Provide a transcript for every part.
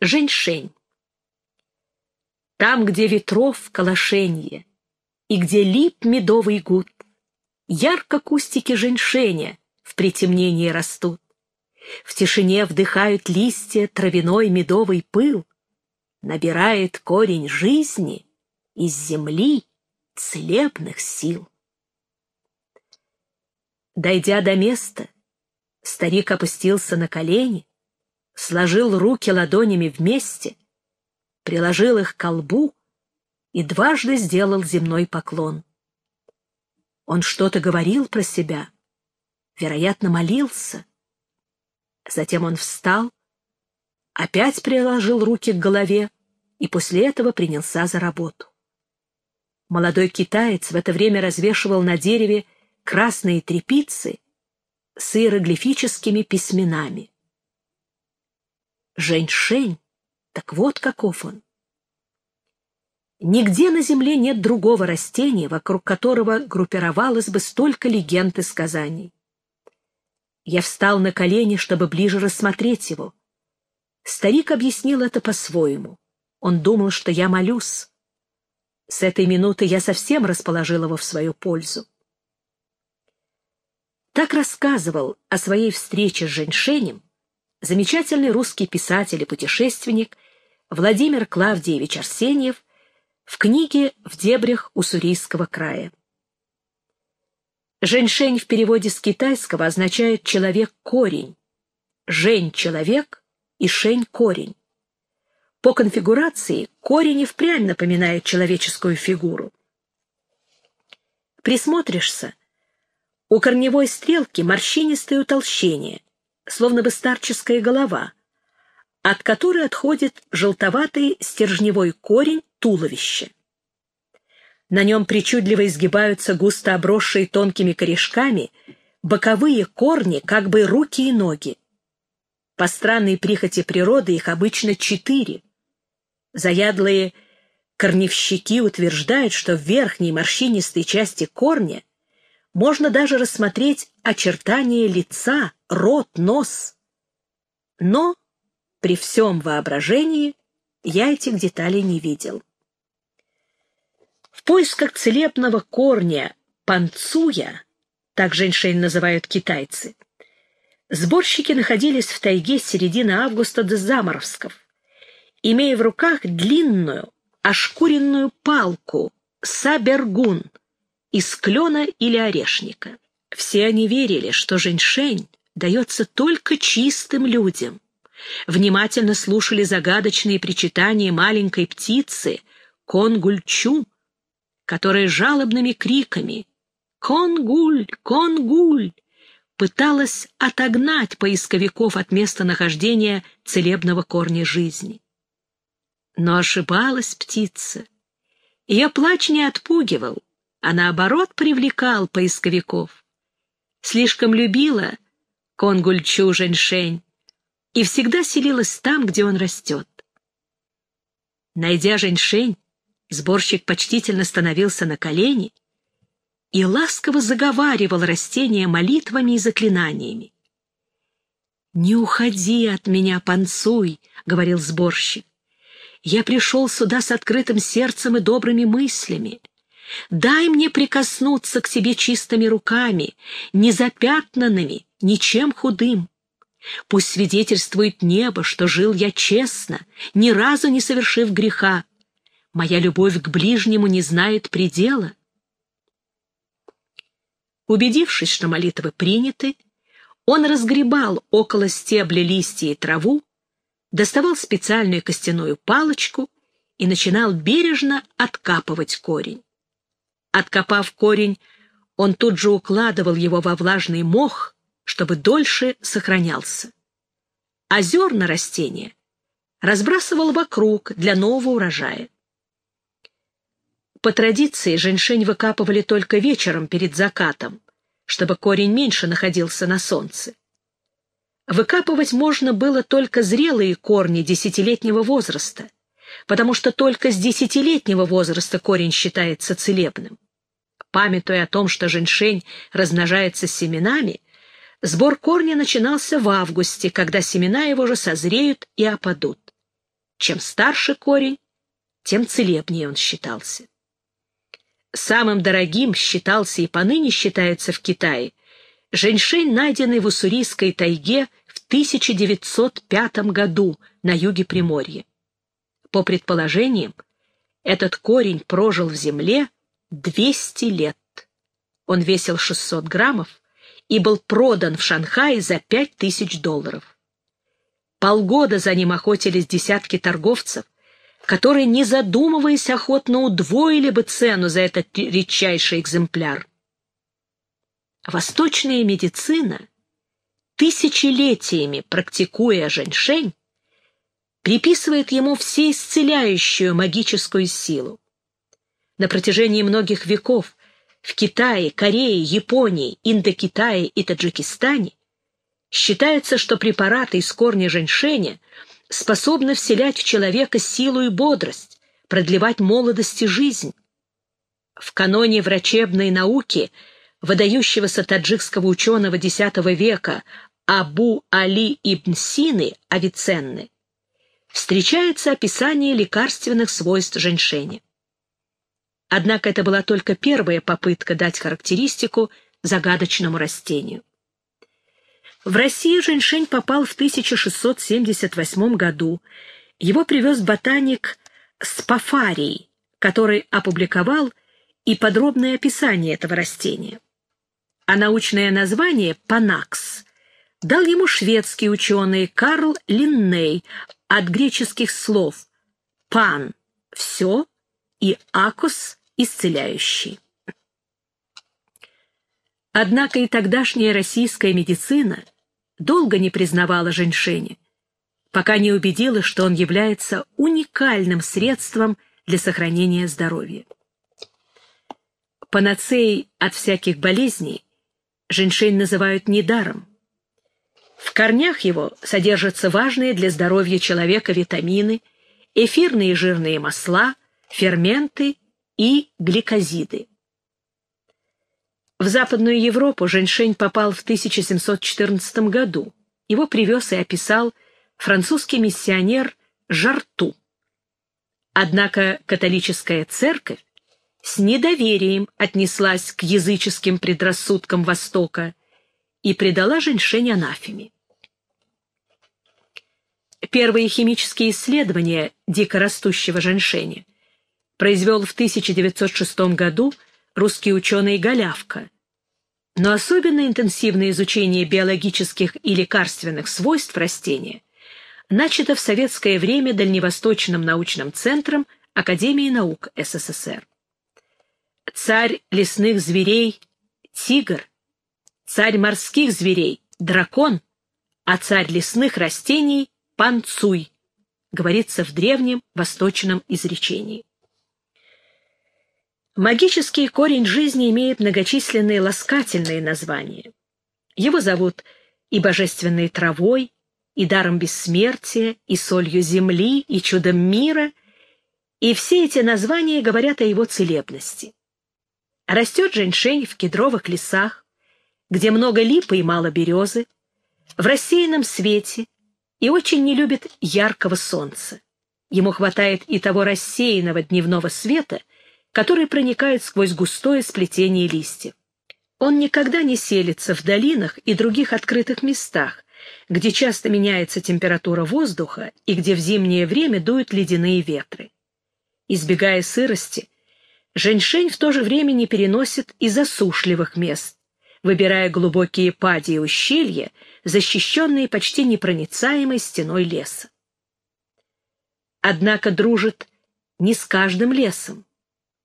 Женьшень. Там, где ветров колошенье, и где лип медовый гуд, ярко кустики женьшеня в притемнении растут. В тишине вдыхают листья травяной медовый пыл, набирает корень жизни из земли целебных сил. Дойдя до места, старик опустился на колени, сложил руки ладонями вместе, приложил их к колбу и дважды сделал земной поклон. Он что-то говорил про себя, вероятно, молился. Затем он встал, опять приложил руки к голове и после этого принялся за работу. Молодой китаец в это время развешивал на дереве красные трепицы с иероглифическими письменами. Женьшень, так вот каков он. Нигде на земле нет другого растения, вокруг которого группировалось бы столько легенд и сказаний. Я встал на колени, чтобы ближе рассмотреть его. Старик объяснил это по-своему. Он думал, что я молюсь. С этой минуты я совсем расположил его в свою пользу. Так рассказывал о своей встрече с Женьшенем замечательный русский писатель и путешественник Владимир Клавдиевич Арсеньев в книге «В дебрях Уссурийского края». Женьшень в переводе с китайского означает «человек-корень», «жень» — «человек» и «шень» — «корень». По конфигурации корень и впрямь напоминает человеческую фигуру. Присмотришься, у корневой стрелки морщинистое утолщение, словно бы старческая голова, от которой отходит желтоватый стержневой корень туловища. На нем причудливо изгибаются густо обросшие тонкими корешками боковые корни, как бы руки и ноги. По странной прихоти природы их обычно четыре, Заядлые корневщики утверждают, что в верхней морщинистой части корня можно даже рассмотреть очертания лица, рот, нос. Но при всем воображении я этих деталей не видел. В поисках целебного корня панцуя, так женьшень называют китайцы, сборщики находились в тайге с середины августа до заморозков имея в руках длинную, ошкуренную палку сабергун из клена или орешника. Все они верили, что женьшень дается только чистым людям. Внимательно слушали загадочные причитания маленькой птицы Конгульчу, которая жалобными криками «Конгуль! Конгуль!» пыталась отогнать поисковиков от местонахождения целебного корня жизни. Но ошибалась птица. Ее плач не отпугивал, а наоборот привлекал поисковиков. Слишком любила Конгульчу Женьшень и всегда селилась там, где он растет. Найдя Женьшень, сборщик почтительно становился на колени и ласково заговаривал растения молитвами и заклинаниями. «Не уходи от меня, панцуй», — говорил сборщик. Я пришел сюда с открытым сердцем и добрыми мыслями. Дай мне прикоснуться к себе чистыми руками, незапятнанными, ничем худым. Пусть свидетельствует небо, что жил я честно, ни разу не совершив греха. Моя любовь к ближнему не знает предела. Убедившись, что молитвы приняты, он разгребал около стебля листья и траву, доставал специальную костяную палочку и начинал бережно откапывать корень. Откопав корень, он тут же укладывал его во влажный мох, чтобы дольше сохранялся. А зерна растения разбрасывал вокруг для нового урожая. По традиции женьшень выкапывали только вечером перед закатом, чтобы корень меньше находился на солнце. Выкапывать можно было только зрелые корни десятилетнего возраста, потому что только с десятилетнего возраста корень считается целебным. Памятуя о том, что женьшень размножается семенами, сбор корня начинался в августе, когда семена его же созреют и опадут. Чем старше корень, тем целебнее он считался. Самым дорогим считался и поныне считается в Китае женьшень, найденный в Уссурийской тайге в 1905 году на юге Приморья. По предположениям, этот корень прожил в земле 200 лет. Он весил 600 граммов и был продан в Шанхае за 5000 долларов. Полгода за ним охотились десятки торговцев, которые, не задумываясь, охотно удвоили бы цену за этот редчайший экземпляр. Восточная медицина, тысячелетиями практикуя женьшень, приписывает ему всеисцеляющую магическую силу. На протяжении многих веков в Китае, Корее, Японии, Индокитае и Таджикистане считается, что препараты из корня женьшеня способны вселять в человека силу и бодрость, продлевать молодость и жизнь. В каноне врачебной науки выдающегося таджикского ученого X века Абу Али ибн Сины Авиценны встречается описание лекарственных свойств женьшеня. Однако это была только первая попытка дать характеристику загадочному растению. В Россию женьшень попал в 1678 году. Его привез ботаник Спафарий, который опубликовал и подробное описание этого растения. А научное название «панакс» дал ему шведский ученый Карл Линней от греческих слов «пан» — «все» и «акус» — «исцеляющий». Однако и тогдашняя российская медицина — долго не признавала женьшеня, пока не убедила, что он является уникальным средством для сохранения здоровья. Панацеей от всяких болезней женьшень называют недаром. В корнях его содержатся важные для здоровья человека витамины, эфирные жирные масла, ферменты и гликозиды. В Западную Европу женьшень попал в 1714 году. Его привез и описал французский миссионер Жарту. Однако католическая церковь с недоверием отнеслась к языческим предрассудкам Востока и предала женьшень анафеме. Первые химические исследования дикорастущего женьшеня произвел в 1906 году русский ученый Голявка. Но особенно интенсивное изучение биологических и лекарственных свойств растения начато в советское время Дальневосточным научным центром Академии наук СССР. Царь лесных зверей — тигр, царь морских зверей — дракон, а царь лесных растений — панцуй, говорится в древнем восточном изречении. Магический корень жизни имеет многочисленные ласкательные названия. Его зовут и божественной травой, и даром бессмертия, и солью земли, и чудом мира, и все эти названия говорят о его целебности. Растет женьшень в кедровых лесах, где много липы и мало березы, в рассеянном свете и очень не любит яркого солнца. Ему хватает и того рассеянного дневного света — который проникает сквозь густое сплетение листьев. Он никогда не селится в долинах и других открытых местах, где часто меняется температура воздуха и где в зимнее время дуют ледяные ветры. Избегая сырости, женьшень в то же время не переносит и засушливых мест, выбирая глубокие пади и ущелья, защищенные почти непроницаемой стеной леса. Однако дружит не с каждым лесом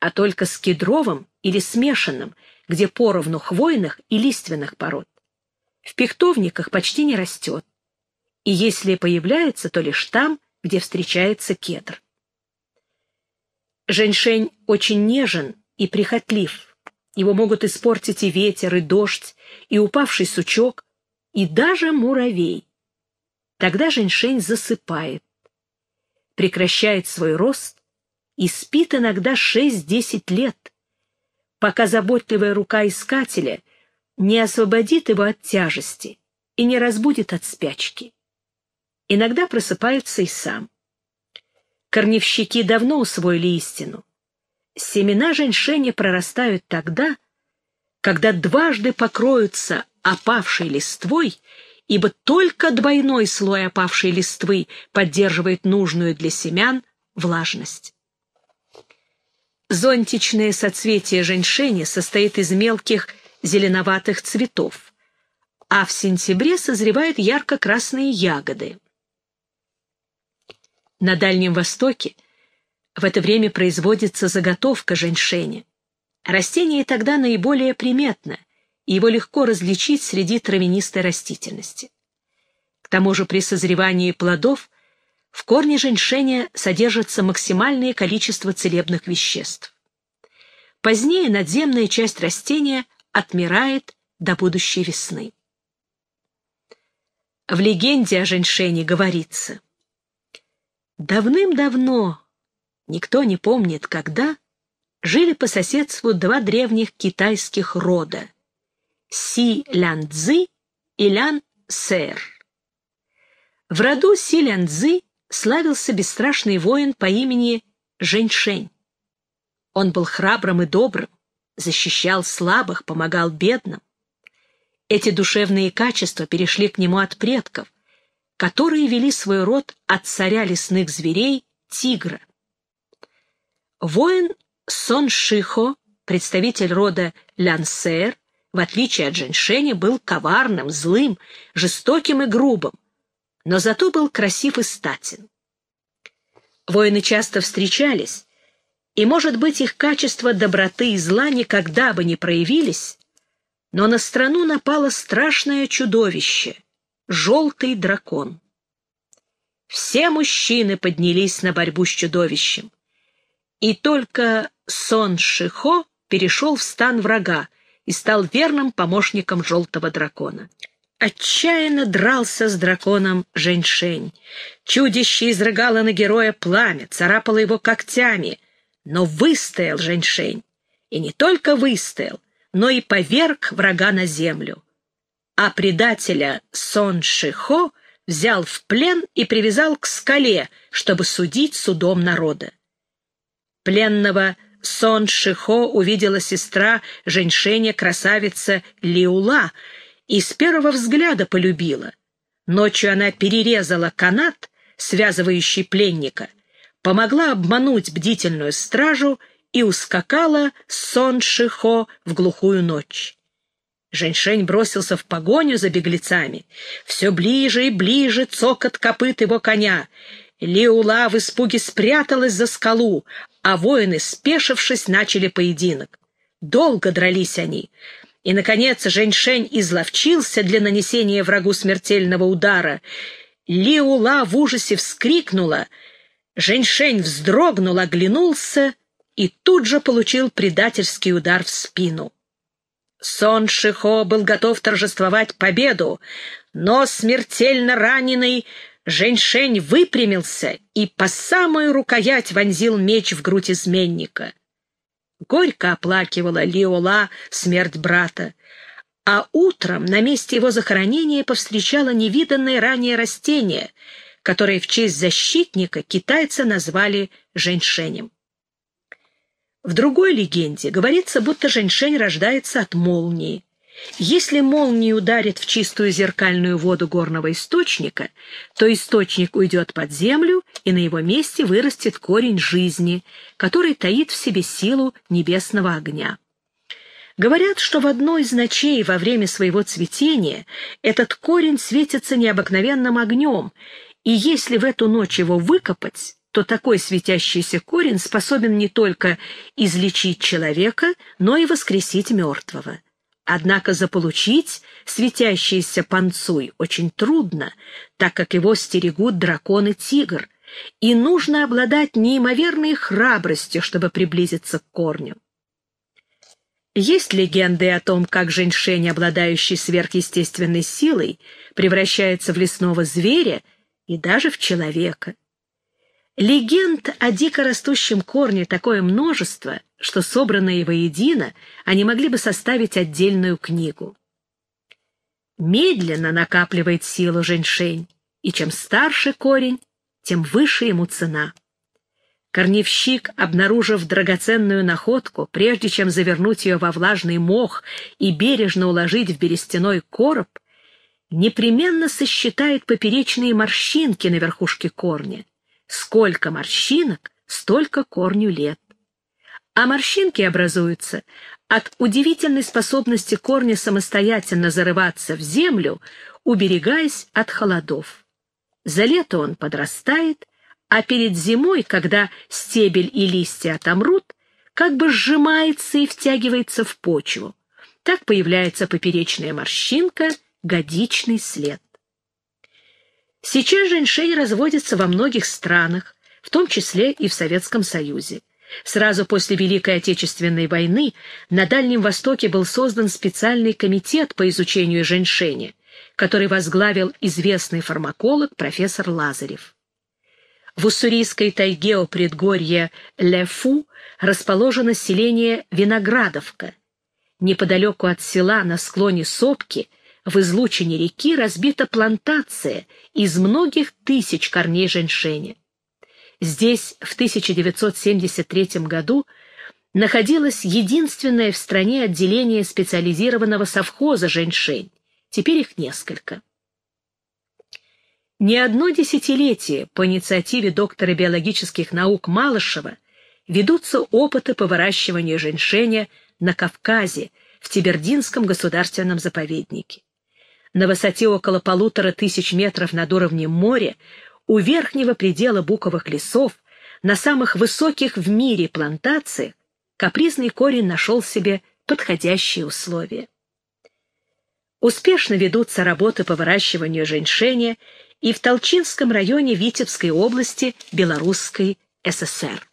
а только с кедровым или смешанным, где поровну хвойных и лиственных пород. В пихтовниках почти не растет, и если появляется, то лишь там, где встречается кедр. Женьшень очень нежен и прихотлив. Его могут испортить и ветер, и дождь, и упавший сучок, и даже муравей. Тогда женьшень засыпает, прекращает свой рост и спит иногда 6-10 лет, пока заботливая рука искателя не освободит его от тяжести и не разбудит от спячки. Иногда просыпается и сам. Корневщики давно усвоили истину. Семена женьшеня прорастают тогда, когда дважды покроются опавшей листвой, ибо только двойной слой опавшей листвы поддерживает нужную для семян влажность. Зонтичное соцветие женьшеня состоит из мелких зеленоватых цветов, а в сентябре созревают ярко-красные ягоды. На Дальнем Востоке в это время производится заготовка женьшеня. Растение тогда наиболее приметно, и его легко различить среди травянистой растительности. К тому же при созревании плодов в корне женьшеня содержится максимальное количество целебных веществ. Позднее надземная часть растения отмирает до будущей весны. В легенде о женьшене говорится Давным-давно, никто не помнит когда, жили по соседству два древних китайских рода — Си Лян Цзы и Лян Сэр. В роду Си Лян Цзы славился бесстрашный воин по имени Женьшень. Он был храбрым и добрым, защищал слабых, помогал бедным. Эти душевные качества перешли к нему от предков, которые вели свой род от царя лесных зверей тигра. Воин Сон Шихо, представитель рода Лянсер, в отличие от Женьшеня, был коварным, злым, жестоким и грубым, но зато был красив и статен. Воины часто встречались, и, может быть, их качества доброты и зла никогда бы не проявились, но на страну напало страшное чудовище — желтый дракон. Все мужчины поднялись на борьбу с чудовищем, и только Сон Шихо перешел в стан врага и стал верным помощником желтого дракона. Отчаянно дрался с драконом Женьшень. Чудище изрыгало на героя пламя, царапало его когтями, но выстоял Женьшень. И не только выстоял, но и поверг врага на землю. А предателя Сон Шихо взял в плен и привязал к скале, чтобы судить судом народа. Пленного Сон Шихо увидела сестра женьшеня красавица Лиула и с первого взгляда полюбила. Ночью она перерезала канат, связывающий пленника, помогла обмануть бдительную стражу и ускакала Сон Шихо в глухую ночь. Женьшень бросился в погоню за беглецами. Все ближе и ближе цокот копыт его коня. Лиула в испуге спряталась за скалу, а воины, спешившись, начали поединок. Долго дрались они. И, наконец, Женьшень изловчился для нанесения врагу смертельного удара. Лиула в ужасе вскрикнула. Женьшень вздрогнул, оглянулся и тут же получил предательский удар в спину. Сон Шихо был готов торжествовать победу, но смертельно раненый Женьшень выпрямился и по самую рукоять вонзил меч в грудь изменника. Горько оплакивала Лиола смерть брата, а утром на месте его захоронения повстречала невиданное ранее растение, которое в честь защитника китайцы назвали женьшенем. В другой легенде говорится, будто женьшень рождается от молнии. Если молния ударит в чистую зеркальную воду горного источника, то источник уйдет под землю, и на его месте вырастет корень жизни, который таит в себе силу небесного огня. Говорят, что в одной из ночей во время своего цветения этот корень светится необыкновенным огнем, и если в эту ночь его выкопать, то такой светящийся корень способен не только излечить человека, но и воскресить мертвого. Однако заполучить светящийся панцуй очень трудно, так как его стерегут дракон и тигр, и нужно обладать неимоверной храбростью, чтобы приблизиться к корню. Есть легенды о том, как женьшень, обладающий сверхъестественной силой, превращается в лесного зверя и даже в человека. Легенд о дикорастущем корне такое множество, что, собранные воедино, они могли бы составить отдельную книгу. Медленно накапливает силу женьшень, и чем старше корень, тем выше ему цена. Корневщик, обнаружив драгоценную находку, прежде чем завернуть ее во влажный мох и бережно уложить в берестяной короб, непременно сосчитает поперечные морщинки на верхушке корня. Сколько морщинок, столько корню лет. А морщинки образуются от удивительной способности корня самостоятельно зарываться в землю, уберегаясь от холодов. За лето он подрастает, а перед зимой, когда стебель и листья отомрут, как бы сжимается и втягивается в почву. Так появляется поперечная морщинка, годичный след. Сейчас женьшень разводится во многих странах, в том числе и в Советском Союзе. Сразу после Великой Отечественной войны на Дальнем Востоке был создан специальный комитет по изучению женьшеня, который возглавил известный фармаколог профессор Лазарев. В уссурийской тайге у предгорья Лефу расположено селение Виноградовка. Неподалеку от села на склоне Сопки в излучине реки разбита плантация из многих тысяч корней женьшеня. Здесь в 1973 году находилось единственное в стране отделение специализированного совхоза «Женьшень». Теперь их несколько. Не одно десятилетие по инициативе доктора биологических наук Малышева ведутся опыты по выращиванию женьшеня на Кавказе, в Тибердинском государственном заповеднике. На высоте около полутора тысяч метров над уровнем моря у верхнего предела буковых лесов, на самых высоких в мире плантациях, капризный корень нашел себе подходящие условия. Успешно ведутся работы по выращиванию женьшеня и в Толчинском районе Витебской области Белорусской ССР.